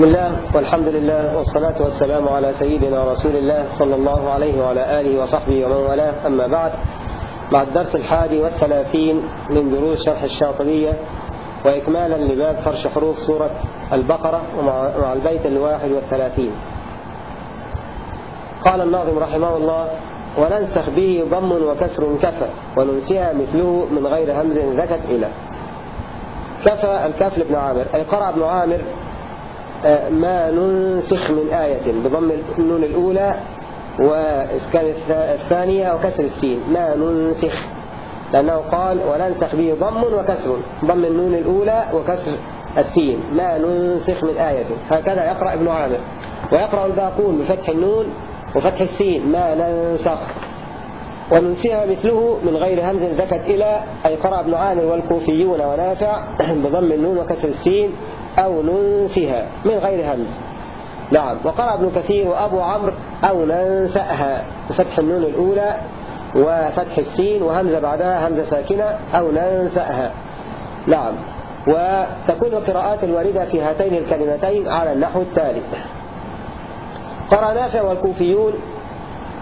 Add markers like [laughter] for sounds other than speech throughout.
بسم الله والحمد لله والصلاة والسلام على سيدنا رسول الله صلى الله عليه وعلى آله وصحبه ومن والاه. أما بعد مع الدرس الحادي والثلاثين من دروس شرح الشاطبية وإكمالا لباب فرش حروف سورة البقرة ومع البيت الواحد والثلاثين. قال الناظم رحمه الله وننسخ به ضم وكسر كفى وننسيها مثله من غير همز ذكت إلى. كفى الكاف لابن عامر أي قرأ ابن عامر ما ننسخ من آية بضم النون الأولى وإسكان الثانية وكسر السين. ما ننسخ. لأنه قال وننسخ به ضم وكسر. ضم النون الأولى وكسر السين. ما ننسخ من آية. هكذا يقرأ ابن عامر. ويقرأ الباقون بفتح النون وفتح السين. ما ننسخ. وننسيها مثله من غير همز ذكت إلى أي قرأ ابن عامر والكوفيون ونافع بضم النون وكسر السين. أو ننسها من غير همز نعم وقرأ ابن كثير وأبو عمرو أو ننسأها. بفتح النون الأولى وفتح السين وهمزة بعدها همزة ساكنة أو ننسأها. نعم وتكون القراءات الواردة في هاتين الكلمتين على النحو التالي. قرأ نافع والكوفيون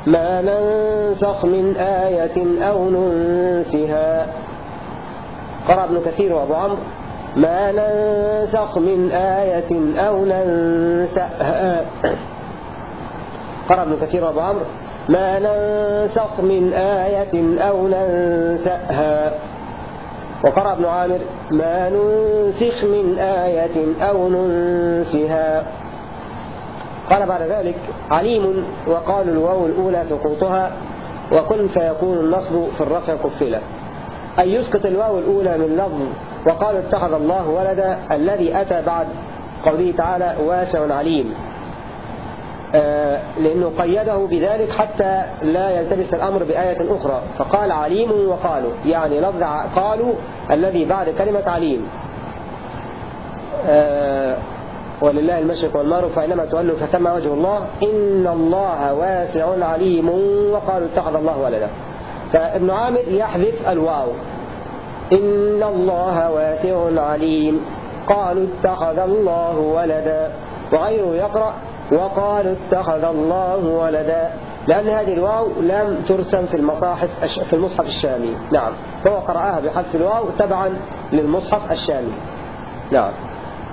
ما ننسخ من آية أو ننسها. قرأ ابن كثير وأبو عمرو ما ننسخ من آية أو ننسأها. [coughs] قرأ ابن كثير وأبو عمرو. ما ننسخ من آية أو ننسأها. وقرأ ابن عامر ما ننسخ من آية أو ننسها. قال بعد ذلك عليم وقالوا الواو الأولى سقوطها وكن فيكون النصب في الرفع كفلة أي يسقط الواو الأولى من لفظ وقالوا اتخذ الله ولدا الذي أتى بعد قوله تعالى واسع عليم. آه لأنه قيده بذلك حتى لا يلتبس الأمر بآية أخرى. فقال عليم وقالوا يعني لفظ قالوا الذي بعد كلمة عليم. آه ولله المشرق والمغرب فإنما تولوا فتم وجه الله. إن الله واسع عليم وقالوا اتخذ الله ولدا. فابن عامر يحذف الواو. إن الله واسع عليم. قالوا اتخذ الله ولدا. وغيره يقرأ وقالوا اتخذ الله ولدا. لأن هذه الواو لم ترسم في المصاحف في المصحف الشامي. نعم. فهو قرأها بحذف الواو تبعا للمصحف الشامي. نعم.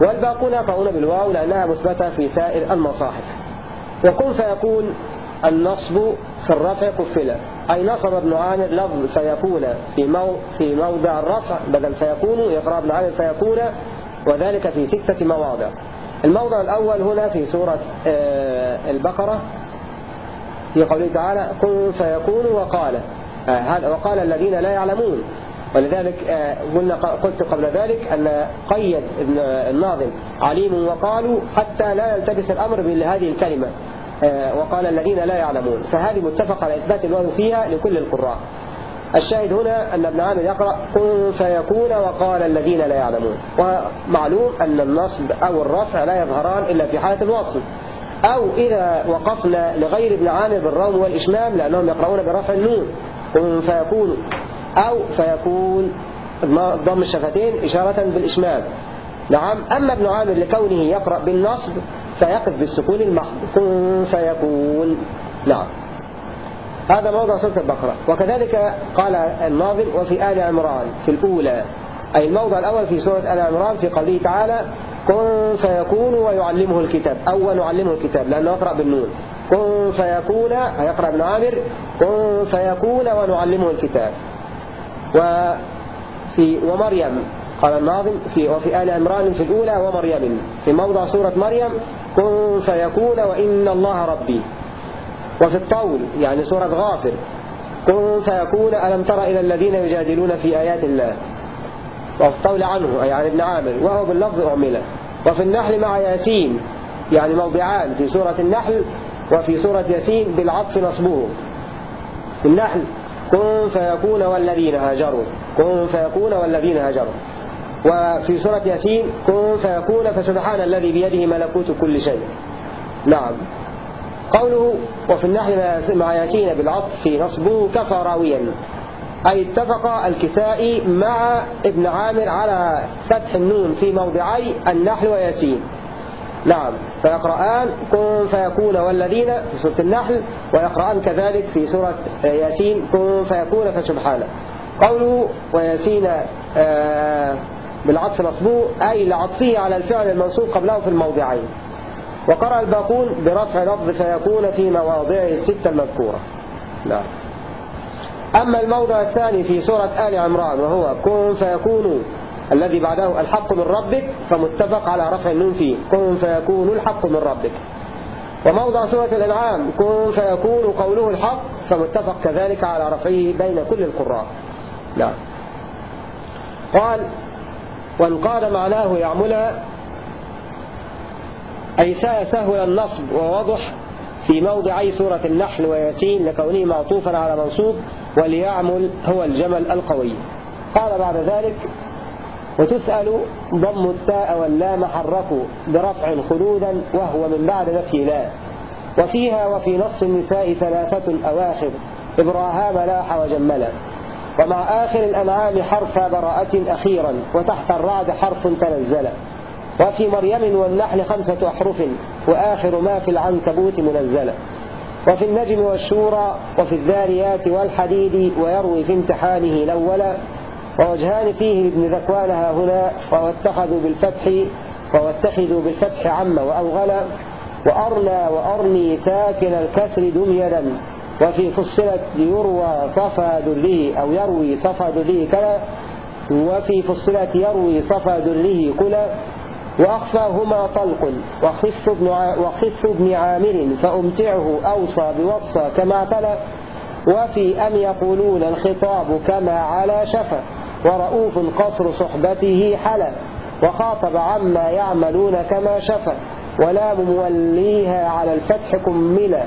والباقون يقرؤون بالواو لأنها مثبتة في سائر المصاحف. وكن فيكون النصب في الرفع كفلة أي نصب ابن عامر لفظ فيكون في, مو في موضع الرفع بدل فيكون يقرأ ابن عامر فيكون وذلك في ستة مواضع. الموضع الأول هنا في سورة البقرة في قوله تعالى كن فيكون وقال وقال الذين لا يعلمون. ولذلك قلنا قلت قبل ذلك أن قيد الناظم عليم وقالوا حتى لا يلتبس الأمر بهذه الكلمة. وقال الذين لا يعلمون. فهذه متفق على إثبات الواو فيها لكل القراء. الشاهد هنا أن ابن عامر يقرأ كن فيكون وقال الذين لا يعلمون ومعلوم أن النصب أو الرفع لا يظهران إلا في حالة الوصل. أو إذا وقفنا لغير ابن عامر بالروم والإشمام لأنهم يقرؤون برفع النون. كن فيكون أو فيكون ضم الشفتين إشارة بالإشمام. نعم أما ابن عامر لكونه يقرأ بالنصب فيقف بالسكون المحض كن فيكون نعم. هذا موضع سورة البقرة. وكذلك قال الناظم وفي آل عمران في الأولى أي الموضع الأول في سورة آل عمران في قوله تعالى كن فيكون ويعلمه الكتاب. أو ونعلمه الكتاب لأنه يقرأ بالنون. كن فيكون هيقرأ ابن عامر. كن فيكون ونعلمه الكتاب. وفي ومريم قال الناظم في وفي آل عمران في الأولى ومريم. في موضع سورة مريم كن فيكون وإن الله ربي. وفي الطول يعني سورة غافر. كن فيكون ألم تر إلى الذين يجادلون في آيات الله؟ وفي الطول عنه أي عن ابن عامر. وهو باللفظ أعملة. وفي النحل مع ياسين يعني موضعان في سورة النحل وفي سورة ياسين بالعطف نصبه في النحل كن فيكون والذين هاجروا. كن فيكون والذين هاجروا. وفي سورة ياسين كن فيكون فسبحان الذي بيده ملكوت كل شيء. نعم. قوله وفي النحل مع ياسين بالعطف في نصبه كفى راويا. أي اتفق الكسائي مع ابن عامر على فتح النون في موضعي النحل وياسين. نعم. فيقرآن كن فيكون والذين في سورة النحل ويقرآن كذلك في سورة ياسين كن فيكون فسبحانه قوله وياسين آه، بالعطف نصبه أي لعطفه على الفعل المنصوب قبله في الموضعين. وقرأ الباقون برفع لفظ فيكون في مواضعه الستة المذكورة. نعم. أما الموضع الثاني في سورة آل عمران وهو كن فيكون الذي بعده الحق من ربك فمتفق على رفع النون فيه. كن فيكون الحق من ربك. وموضع سورة الأنعام كن فيكون قوله الحق فمتفق كذلك على رفعه بين كل القراء. نعم. قال وانقاد معناه يعملها أي سهل النصب ووضح في موضعي سورة النحل وياسين لكونه معطوفا على منصوب وليعمل هو الجمل القوي. قال بعد ذلك وتسأل ضم التاء واللام حركوا برفع خلودا وهو من بعد نفي لا. وفيها وفي نص النساء ثلاثة أواخر إبراهام لاح وجملا. ومع آخر الأنعام حرف براءة أخيرا وتحت الرعد حرف تنزل. وفي مريم والنحل خمسة أحرف وآخر ما في العنكبوت منزلة وفي النجم والشورى وفي الذاريات والحديد ويروي في امتحانه الأول. ووجهان فيه لابن ذكوانها هنا واتخذوا بالفتح واتخذوا بالفتح عم وأوغلا وأرنى وأرني ساكن الكسر دميلا وفي فصلت يروى صفى دره أو يروي صفى دره كلا وفي فصلت يروي صفى دره كلا وأخفاهما طلق وخف ابن, وخف ابن عامر فأمتعه أوصى بوصى كما اعتلى وفي أم يقولون الخطاب كما على شفا ورؤوف قصر صحبته حلا وخاطب عما يعملون كما شفا ولام موليها على الفتح كملا.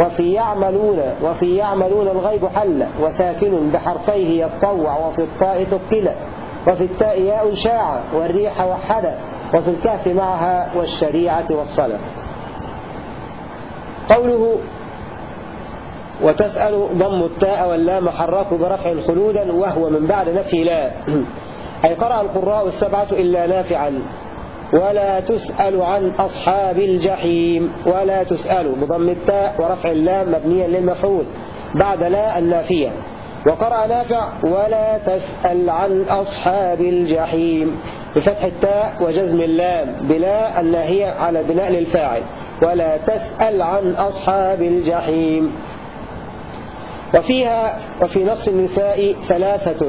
وفي يعملون وفي يعملون الغيب حل وساكن بحرفيه يتطوع وفي الطاء تقلا وفي التاء ياء شاع والريح وحدا وفي الكهف معها والشريعة والصلاة. قوله وتسأل ضم التاء واللام حرك برفع خلودا وهو من بعد نفي لا. [clears throat] أي قرأ القراء السبعة إلا نافعا. ولا تسأل عن أصحاب الجحيم ولا تسأل بضم التاء ورفع اللام مبنيا للمفعول بعد لا النافية. وقرأ نافع ولا تسأل عن أصحاب الجحيم. بفتح التاء وجزم اللام بلا الناهية على بناء للفاعل. ولا تسأل عن أصحاب الجحيم. وفيها وفي نص النساء ثلاثة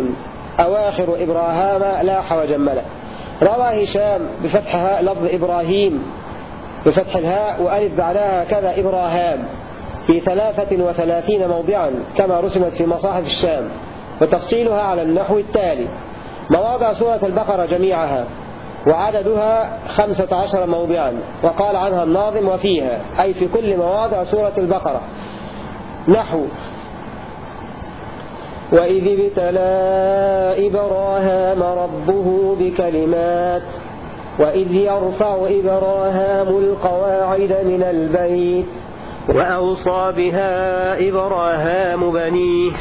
أواخر إبراهام لاح وجمل روى هشام بفتحها لفظ إبراهيم بفتح الهاء وألف بعدها كذا إبراهام في ثلاثة وثلاثين موضعا كما رسمت في مصاحف الشام وتفصيلها على النحو التالي. مواضع سورة البقرة جميعها وعددها خمسة عشر موضعا وقال عنها الناظم وفيها أي في كل مواضع سورة البقرة. نحو وإذ ابتلى إبراهام ربه بكلمات وإذ يرفع إبراهام القواعد من البيت وأوصى بها إبراهام بنيه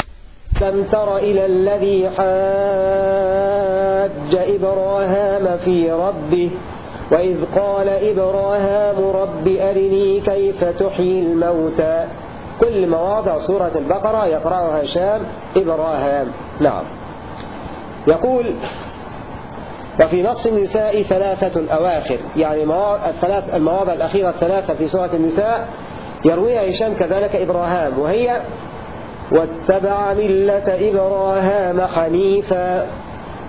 لم تر إلى الذي حاج إبراهام في ربه وإذ قال إبراهام رب أرني كيف تحيي الموتى كل مواضع سورة البقرة يقرأها هشام إبراهام نعم. يقول وفي نص النساء ثلاثة أواخر يعني الثلاث المواضع الأخيرة الثلاثة في سورة النساء يرويها هشام كذلك إبراهام وهي واتبع ملة إبراهام حنيفا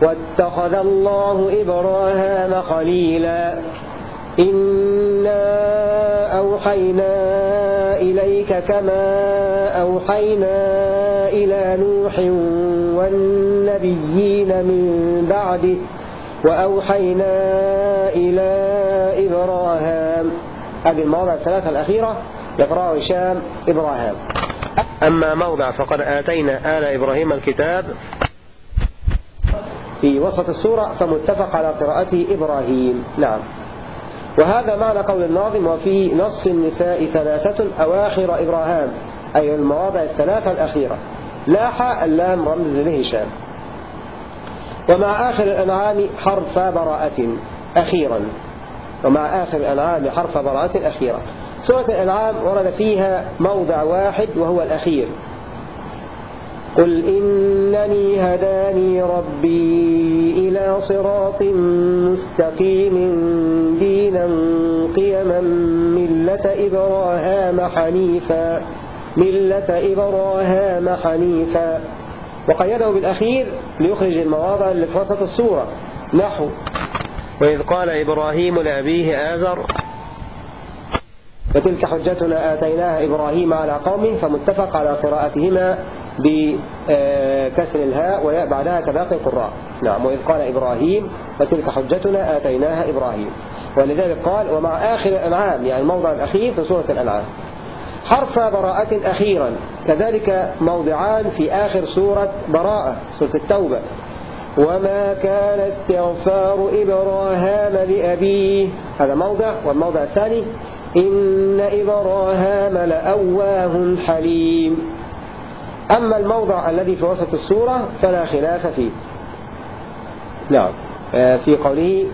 واتخذ الله إبراهام خليلا. إنا أوحينا إليك كما أوحينا إلى نوح والنبيين من بعده وأوحينا إلى إبراهام هذه المواضع الثلاثة الأخيرة يقرأ هشام إبراهام أما موضع فقد آتينا آل إبراهيم الكتاب في وسط السورة فمتفق على قراءته إبراهيم. نعم. وهذا معنى قول الناظم وفي نص النساء ثلاثة أواخر إبراهام أي المواضع الثلاثة الأخيرة. لاح اللام رمز لهشام. ومع آخر الأنعام حرف براءة أخيرا. ومع آخر الأنعام حرف براءة الأخيرة سورة الأنعام ورد فيها موضع واحد وهو الأخير. قل إنني هداني ربي إلى صراط مستقيم دينا قيما ملة إبراهام حنيفا ملة إبراهام حنيفا وقيده بالأخير ليخرج المواضع اللي في وسط السورة. نحو. وإذ قال إبراهيم لأبيه آزر وتلك حجتنا آتيناها إبراهيم على قومه فمتفق على قراءتهما بكسر الهاء وياء بعدها كباقي القراء نعم وإذ قال إبراهيم وتلك حجتنا آتيناها إبراهيم. ولذلك قال ومع آخر الأنعام يعني الموضع الأخير في سورة الأنعام. حرف براءة أخيرا كذلك موضعان في آخر سورة براءة سورة التوبة. وما كان استغفار إبراهام لأبيه. هذا موضع والموضع الثاني إن إبراهام لأواه حليم. أما الموضع الذي في وسط السورة فلا خلاف فيه. نعم. آه، في قوله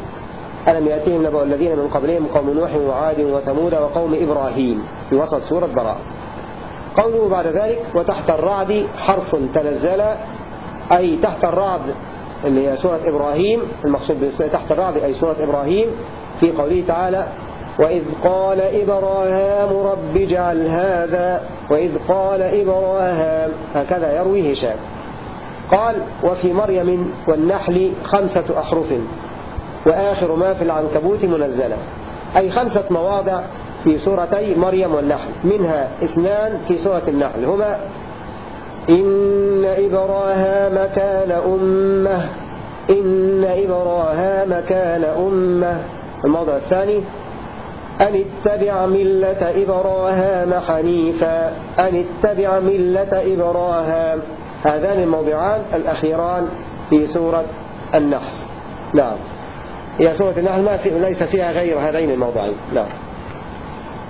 ألم يأتيهم نبأ الذين من قبلهم قوم نوح وعاد وثمود وقوم إبراهيم؟ في وسط سورة براء قوله بعد ذلك وتحت الرعد حرف تنزل أي تحت الرعد اللي هي سورة إبراهيم المقصود تحت الرعد أي سورة إبراهيم في قوله تعالى وإذ قال إبراهام رب اجعل هذا وإذ قال إبراهام هكذا يروي هشام. قال وفي مريم والنحل خمسة أحرف وآخر ما في العنكبوت منزلة. أي خمسة مواضع في سورتي مريم والنحل منها اثنان في سورة النحل. هما إن إبراهام كان أمة إن إبراهام كان أمة. الموضع الثاني أن اتبع ملة إبراهام حنيفا. أن اتبع ملة إبراهام. هذان الموضعان الأخيران في سورة النحل. نعم. هي سورة النحل ما في ليس فيها غير هذين الموضعين. نعم.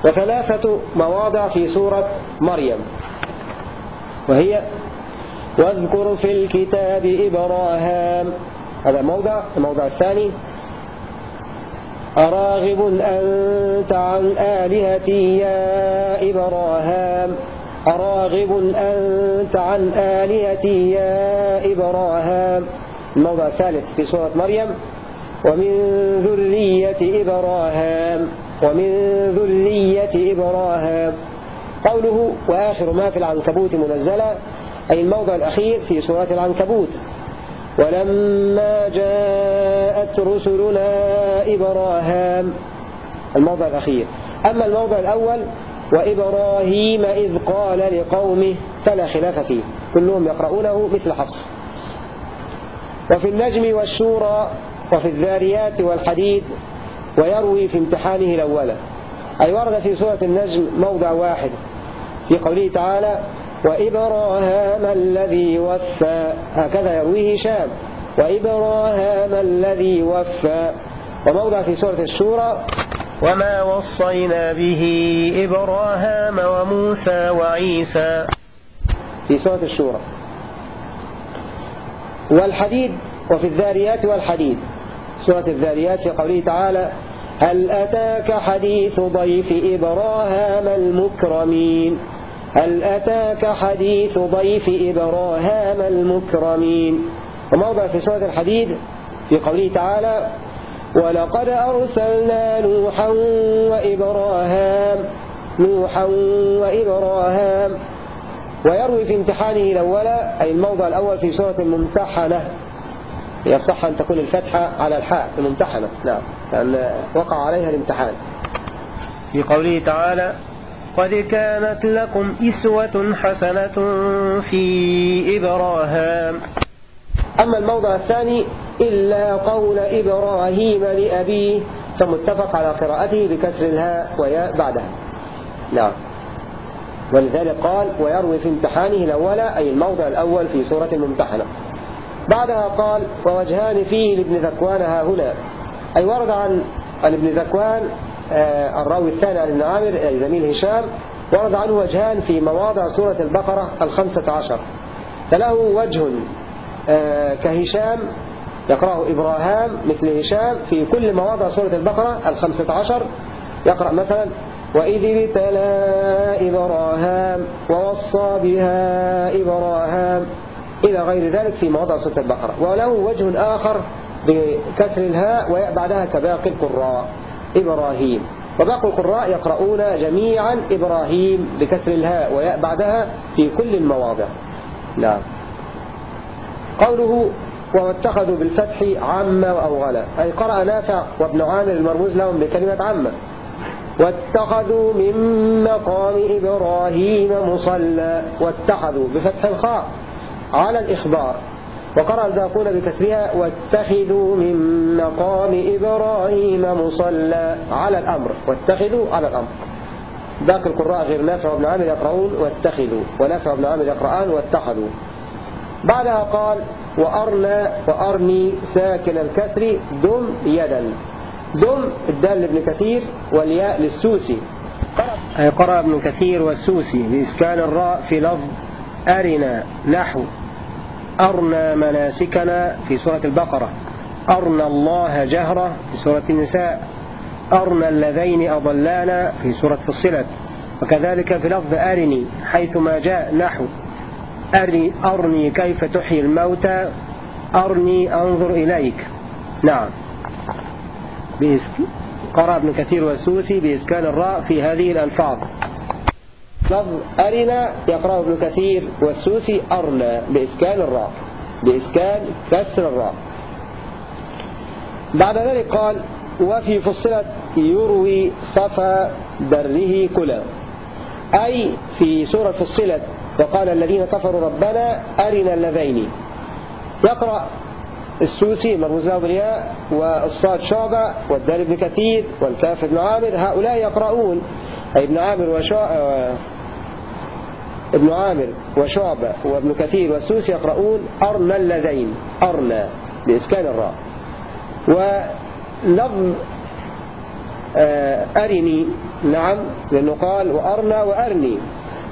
وثلاثة مواضع في سورة مريم. وهي واذكر في الكتاب إبراهام. هذا موضع. الموضع الثاني أراغب أنت عن آلهتي يا إبراهام؟ أراغب أنت عن آلهتي يا إبراهام؟ الموضع الثالث في سورة مريم ومن ذرية إبراهام ومن ذرية إبراهام. قوله وآخر ما في العنكبوت منزلا أي الموضع الأخير في سورة العنكبوت. ولما جاءت رسلنا إبراهام الموضع الأخير. أما الموضع الأول وإبراهيم إذ قال لقومه فلا خلاف فيه كلهم يقرؤونه مثل حفص. وفي النجم والشورى وفي الذاريات والحديد ويروي في امتحانه الأول. أي ورد في سورة النجم موضع واحد. في قوله تعالى وإبراهام الذي وفى هكذا يرويه هشام. وإبراهام الذي وفى. وموضع في سورة الشورى وما وصينا به إبراهام وموسى وعيسى. في سورة الشورى. والحديد وفي الذاريات والحديد. سورة الذاريات في قوله تعالى هل أتاك حديث ضيف إبراهام المكرمين؟ هل أتاك حديث ضيف إبراهام المكرمين؟ وموضع في سورة الحديد في قوله تعالى ولقد أرسلنا نوحا وإبراهام نوحا وإبراهام ويروي في امتحانه الأول أي الموضع الأول في سورة الممتحنة. يصح أن تكون الفتحة على الحاء الممتحنة. نعم. لأن وقع عليها الامتحان. في قوله تعالى قد كانت لكم إسوة حسنة في إبراهام أما الموضع الثاني إلا قول إبراهيم لأبيه فمتفق على قراءته بكسر الهاء وياء بعدها. نعم. ولذلك قال ويروي في امتحانه الأول أي الموضع الأول في سورة الممتحنة. بعدها قال ووجهان فيه لابن ذكوان ها هنا أي ورد عن عن ابن ذكوان الراوي الثاني عن ابن عامر أي زميل هشام ورد عنه وجهان في مواضع سورة البقرة الخمسة عشر. فله وجه آه، كهشام يقرأه إبراهام مثل هشام في كل مواضع سورة البقرة الخمسة عشر. يقرأ مثلا وإذ ابتلى إبراهام ووصى بها إبراهام إلى غير ذلك في مواضع سورة البقرة. وله وجه آخر بكسر الهاء وبعدها كباقي القراء. إبراهيم. وباقي القراء يقرؤون جميعا إبراهيم بكسر الهاء وياء بعدها في كل المواضع. نعم. قوله واتخذوا بالفتح عامة وأوغلا أي قرأ نافع وابن عامر المرموز لهم بكلمة عامة. واتخذوا من مقام إبراهيم مصلى واتخذوا بفتح الخاء على الإخبار. وقرأ الباقون بكسرها واتخذوا من مقام إبراهيم مصلى على الأمر. واتخذوا على الأمر. باقي القراء غير نافع وابن عامر يقرؤون واتخذوا. ونافع وابن عامر يقرآن واتخذوا. بعدها قال وأرنا وأرني ساكن الكسر دم يدا. دم الدال لابن كثير والياء للسوسي. قرأ ابن كثير والسوسي. بإسكان الراء في لفظ أرنا نحو. أرنا مناسكنا في سورة البقرة. أرنا الله جهرة في سورة النساء. أرنا اللذين أضلانا في سورة فصلت وكذلك في لفظ أرني حيثما جاء نحو. أرني, أرني كيف تحيي الموتى؟ أرني أنظر إليك. نعم. قرأ ابن كثير والسوسي بإسكان الراء في هذه الألفاظ. لفظ أرنا يقرأ ابن كثير والسوسي أرنا بإسكان الراء بإسكان كسر الراء. بعد ذلك قال وفي فصلت يروي صفا بره كلا. أي في سورة فصلت وقال الذين كفروا ربنا أرنا اللذين. يقرأ السوسي مرموز له بالياء والصاد شعبة والدال ابن كثير والكاف ابن عامر هؤلاء يقرؤون. أي ابن عامر وشعبة ابن عامر وشعبة وابن كثير والسوسي يقرؤون أرنا اللذين أرنا بإسكان الراء. ولفظ آه، أرني نعم لأنه قال وأرنا وأرني.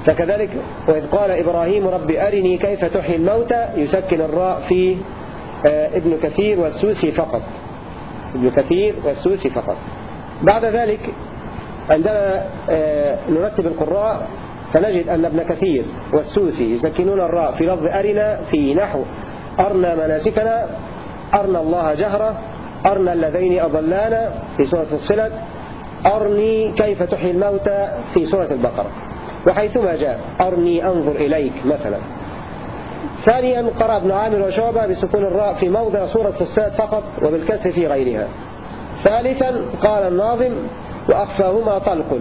فكذلك وإذ قال إبراهيم رب أرني كيف تحيي الموتى يسكن الراء في آه، ابن كثير والسوسي فقط. ابن كثير والسوسي فقط. بعد ذلك عندما آه، نرتب القراء فنجد أن ابن كثير والسوسي يسكنون الراء في لفظ أرنا في نحو. أرنا مناسكنا أرنا الله جهرة أرنا الذين أضلانا في سورة الصلة أرني كيف تحيي الموتى في سورة البقرة. وحيثما جاء أرني أنظر إليك مثلا. ثانيا قرأ ابن عامر وشعبة بسكون الراء في موضع سورة فصاد فقط وبالكسر في غيرها. ثالثا قال الناظم وأخفاهما طلق.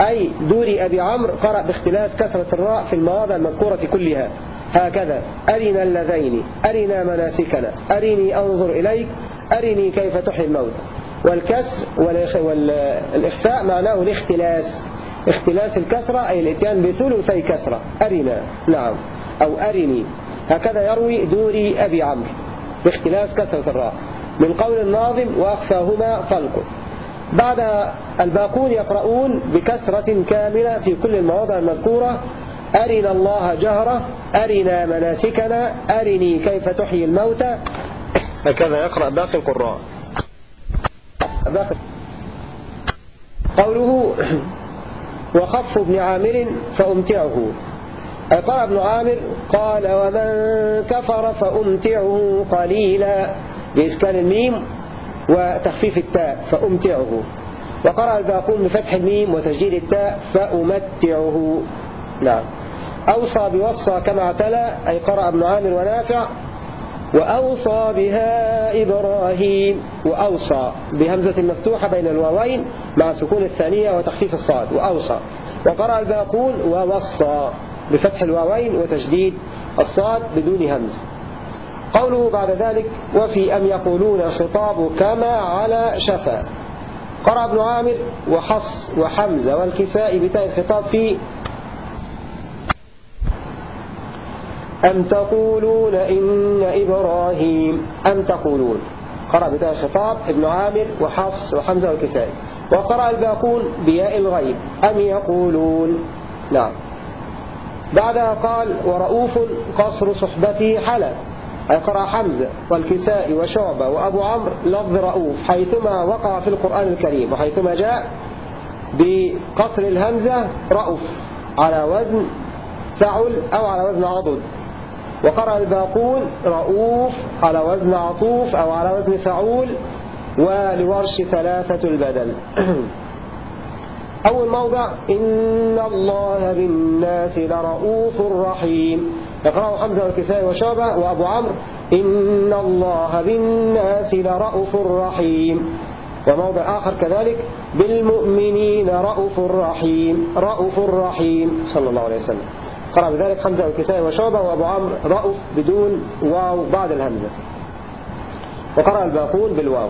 أي دوري أبي عمرو قرأ باختلاس كسرة الراء في المواضع المذكورة كلها. هكذا أرنا اللذين أرنا مناسكنا أرني أنظر إليك أرني كيف تحيي الموت. والكسر والإخفاء معناه الاختلاس. اختلاس الكسرة أي الإتيان بثلثي كسرة. أرنا نعم. أو أرني. هكذا يروي دوري أبي عمرو باختلاس كسرة الراء. من قول الناظم وأخفاهما فلق بعد الباقون يقرؤون بكسرة كاملة في كل المواضع المذكورة. أرنا الله جهرة أرنا مناسكنا أرني كيف تحيي الموتى. هكذا يقرأ باقي القراء. باقي. قوله وخف ابن عامر فأمتعه. قال ابن عامر قال ومن كفر فأمتعه قليلا. بإسكان الميم وتخفيف التاء فأمتعه. وقرأ الباقون بفتح الميم وتسجيل التاء فأمتعه. نعم. أوصى بوصى كما اعتلى أي قرأ ابن عامر ونافع. وأوصى بها إبراهيم. وأوصى بهمزة المفتوحة بين الواوين مع سكون الثانية وتخفيف الصاد. وأوصى. وقرأ الباقون ووصى بفتح الواوين وتشديد الصاد بدون همز. قوله بعد ذلك وفي أم يقولون خطاب كما على شفا. قرأ ابن عامر وحفص وحمزة والكساء بتاء الخطاب في أم تقولون إن إبراهيم أم تقولون. قرأ بتاء الخطاب ابن عامر وحفص وحمزة والكسائي. وقرأ الباقون بياء الغيب. أم يقولون؟ نعم. بعدها قال ورؤوف قصر صحبته أي قرأ حمزة والكساء وشعبة وأبو عمرو لفظ رؤوف حيثما وقع في القرآن الكريم وحيثما جاء بقصر الهمزة رؤوف على وزن فعل أو على وزن عضد. وقرأ الباقون رؤوف على وزن عطوف أو على وزن فعول ولورش ثلاثة البدل. أول موضع إن الله بالناس لرؤوف رحيم. يقرأه حمزة والكسائي وشعبة وأبو عمرو إن الله بالناس لرؤوف رحيم. وموضع آخر كذلك بالمؤمنين رؤوف رحيم رؤوف رحيم صلى الله عليه وسلم. قرأ بذلك حمزة والكسائي وشعبة وأبو عمرو رؤوف بدون واو بعد الهمزة. وقرأ الباقون بالواو.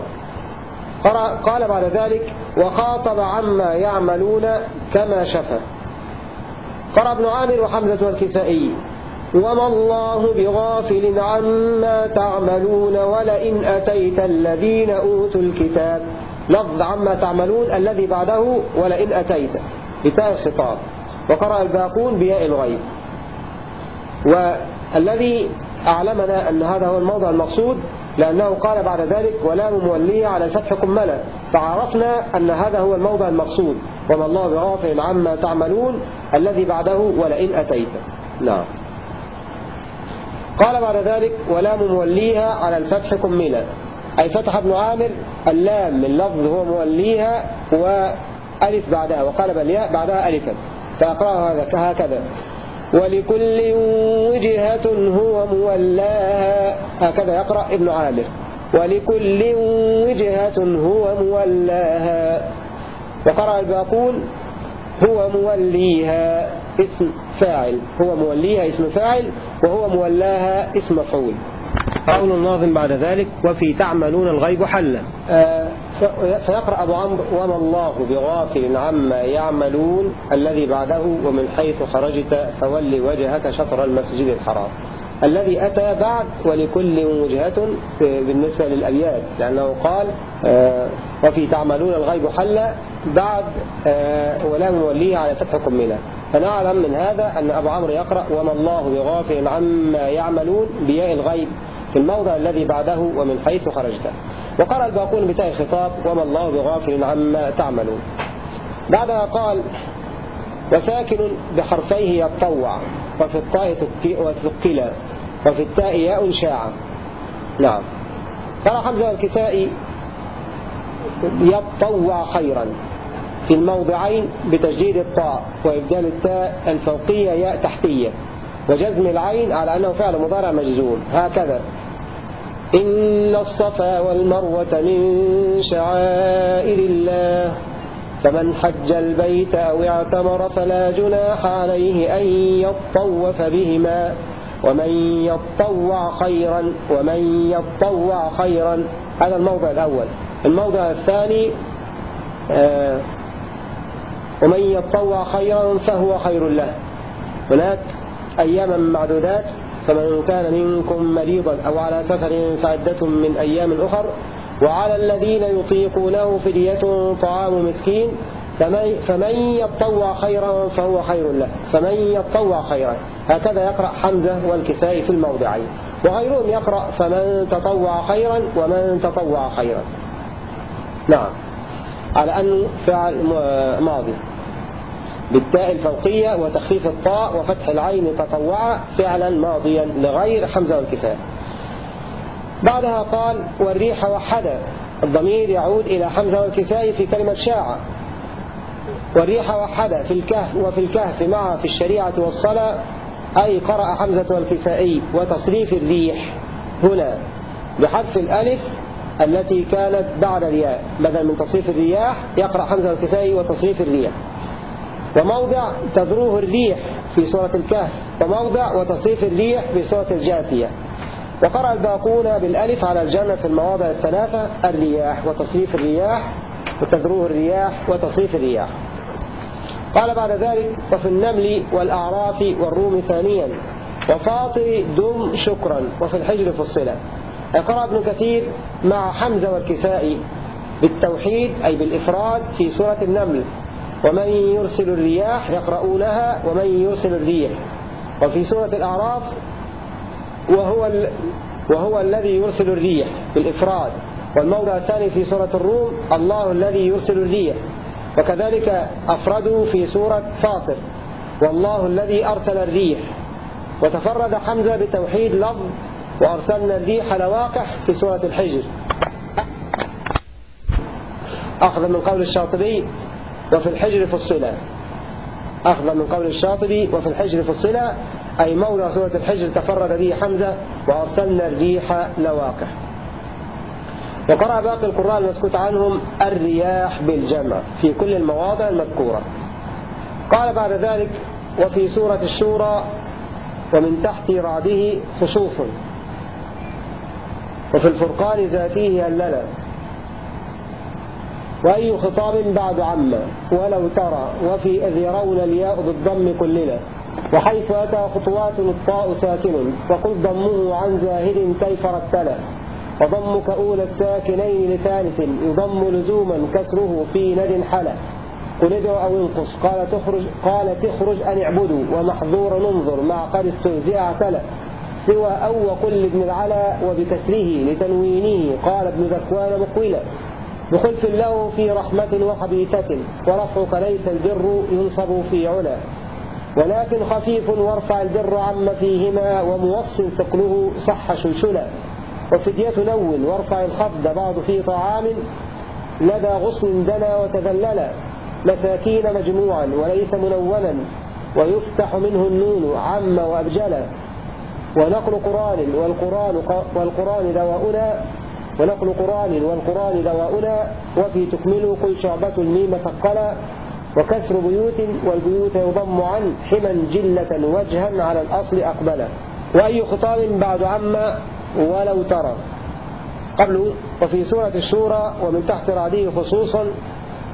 قرأ قال بعد ذلك وخاطب عما يعملون كما شفى. قرأ ابن عامر وحمزة والكسائي. وما الله بغافل عما تعملون ولئن أتيت الذين أوتوا الكتاب. لفظ عما تعملون الذي بعده ولئن أتيت. بتاء الخطاب. وقرأ الباقون بياء الغيب. والذي أعلمنا أن هذا هو الموضع المقصود لأنه قال بعد ذلك ولا مولية على الفتح كملا فعرفنا أن هذا هو الموضع المقصود. وما الله بغافل عما تعملون الذي بعده ولئن أتيت. نعم. قال بعد ذلك ولام موليها على الفتح كملا أي فتح ابن عامر اللام من لفظ هو موليها وألف بعدها وقال بالياء بعدها ألفا. فأقرأها هكذا. ولكل وجهة هو مولاها. هكذا يقرأ ابن عامر. ولكل وجهة هو مولاها. وقرأ الباقون هو موليها اسم فاعل. هو موليها اسم فاعل. وهو مولاها اسم مفعول قول الناظم بعد ذلك وفي تعملون الغيب حلا. آه، فيقرأ أبو عمرو وما الله بغافل عما يعملون الذي بعده ومن حيث خرجت فول وجهك شطر المسجد الحرام. الذي أتى بعد ولكل وجهة بالنسبة للأبيات لأنه قال آه، وفي تعملون الغيب حلا بعد آه، ولا موليه على فتحكم منه فنعلم من هذا أن أبو عمرو يقرأ وما الله بغافل عما يعملون بياء الغيب في الموضع الذي بعده ومن حيث خرجت وقرأ الباقون بتاء الخطاب وما الله بغافل عما تعملون. بعدها قال وساكن بحرفيه يتطوع وفي الطاء ثقلا وفي التاء ياء شاعة نعم. قال حمزة الكسائي يتطوع خيرا. في الموضعين بتجديد الطاء وإبدال التاء الفوقية ياء تحتية وجزم العين على أنه فعل مضارع مجزوم هكذا. إن الصفا والمروة من شعائر الله فمن حج البيت أو اعتمر فلا جناح عليه أن يطوف بهما ومن يطوع خيرا ومن يطوع خيرا. هذا الموضع الأول. الموضع الثاني آه ومن يطوع خيرا فهو خير له. هناك أياما معدودات فمن كان منكم مريضا أو على سفر فعدة من أيام أخر وعلى الذين يطيقونه فدية طعام مسكين فمن, فمن يطوع خيرا فهو خير له. فمن يطوع خيرا. هكذا يقرأ حمزة والكسائي في الموضعين. وغيرهم يقرأ فمن تطوع خيرا ومن تطوع خيرا. نعم. على أنه فعل ماضي. بالتاء الفوقية وتخفيف الطاء وفتح العين تطوع فعلا ماضيا لغير حمزة والكساء. بعدها قال والريح وحدا الضمير يعود إلى حمزة والكساء في كلمة شاعة والريح وحدا في الكهف وفي الكهف معها في الشريعة والصلاة أي قرأ حمزة والكسائي وتصريف الريح هنا بحذف الألف التي كانت بعد الياء بدل من تصريف الرياح يقرأ حمزة والكسائي وتصريف الريح وموضع تذروه الريح في سورة الكهف وموضع وتصريف الريح في سورة الجاثية. وقرأ الباقون بالألف على الجنة في المواضع الثلاثة الرياح وتصريف الرياح وتذروه الرياح وتصريف الرياح. قال بعد ذلك وفي النمل والأعراف والروم ثانيا وفاطر دم شكرا وفي الحجر فصلا. قرأ ابن كثير مع حمزة والكسائي بالتوحيد أي بالإفراد في سورة النمل. ومن يرسل الرياح يقرؤونها ومن يرسل الريح. وفي سورة الأعراف وهو وهو الذي يرسل الريح بالإفراد. والموضع الثاني في سورة الروم الله الذي يرسل الريح. وكذلك أفردوا في سورة فاطر والله الذي أرسل الريح. وتفرد حمزة بتوحيد لفظ وأرسلنا الريح لواقح في سورة الحجر. أخذ من قول الشاطبي وفي الحجر فصلا أخذ من قول الشاطبي وفي الحجر فصلا أي موضع سورة الحجر تفرد به حمزة وأرسلنا الريح لواقح وقرأ باقي القراء المسكوت عنهم الرياح بالجمع في كل المواضع المذكورة. قال بعد ذلك وفي سورة الشورى ومن تحت رعده خصوص وفي الفرقان ذاته هللا وأي خطاب بعد عما ولو ترى وفي إذ يرون الياء بالضم كلنا. وحيث أتى خطوات الطاء ساكن وقل ضمه عن زاهد كيف رتلا. وضمك أولى الساكنين لثالث يضم لزوما كسره في ند حلا. قل ادعو أو انقص قال تخرج قال تخرج أن اعبدوا ومحظور ننظر مع قد استهزئ اعتلى. سوى أو وقل ابن العلا وبكسره لتنوينه قال ابن ذكوان مقولا. بخلف له في رحمة وحبيثة ورفعك ليس البر ينصب في علا. ولكن خفيف وارفع البر عم فيهما وموصل ثقله صح شلشلا. وفدية نون وارفع الخفض بعض في طعام لدى غصن دنا وتذللا. مساكين مجموعا وليس منونا ويفتح منه النون عم وأبجلا. ونقل قرآن والقرآن, والقرآن دواؤنا ونقل قرآن والقرآن دواؤنا وفي تكمل قل شعبة الميم ثقلا وكسر بيوت والبيوت يضم عن حما جلة وجها على الأصل أقبلا. وأي خطاب بعد عما ولو ترى. قبل وفي سورة الشورى ومن تحت رعده خصوصا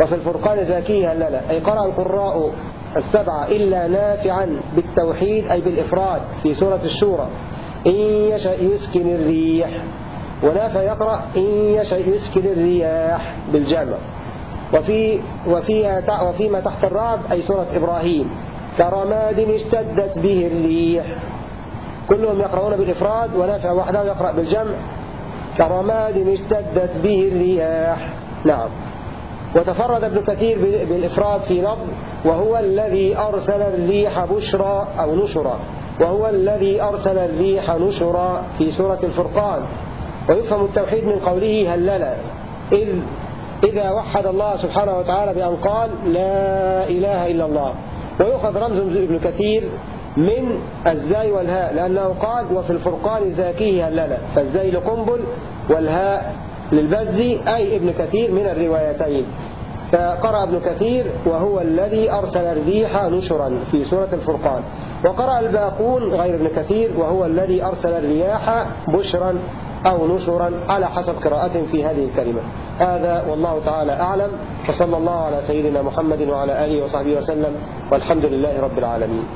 وفي الفرقان زاكيها هللا أي قرأ القراء السبعة إلا نافعا بالتوحيد أي بالإفراد في سورة الشورى. إن يشأ يسكن الريح. ونافع يقرأ إن يشأ يسكن الرياح بالجمع. وفي وفيها وفيما تحت الرعد أي سورة إبراهيم كرماد اشتدت به الريح. كلهم يقرؤون بالإفراد ونافع وحده يقرأ بالجمع. كرماد اشتدت به الرياح. نعم. وتفرد ابن كثير بالإفراد في لفظ وهو الذي أرسل الريح بشرى أو نشرا. وهو الذي أرسل الريح نشرا في سورة الفرقان. ويفهم التوحيد من قوله هللا إذ إذا وحد الله سبحانه وتعالى بأن قال لا إله إلا الله. ويؤخذ رمز ابن كثير من الزاي والهاء لأنه قال وفي الفرقان زاكيه هللا فالزاي لقنبل والهاء للبزي أي ابن كثير من الروايتين. فقرأ ابن كثير وهو الذي أرسل الريح نشرا في سورة الفرقان. وقرأ الباقون غير ابن كثير وهو الذي أرسل الرياح بشرا أو نشرا على حسب قراءة في هذه الكلمة. هذا والله تعالى أعلم. وصلى الله على سيدنا محمد وعلى آله وصحبه وسلم. والحمد لله رب العالمين.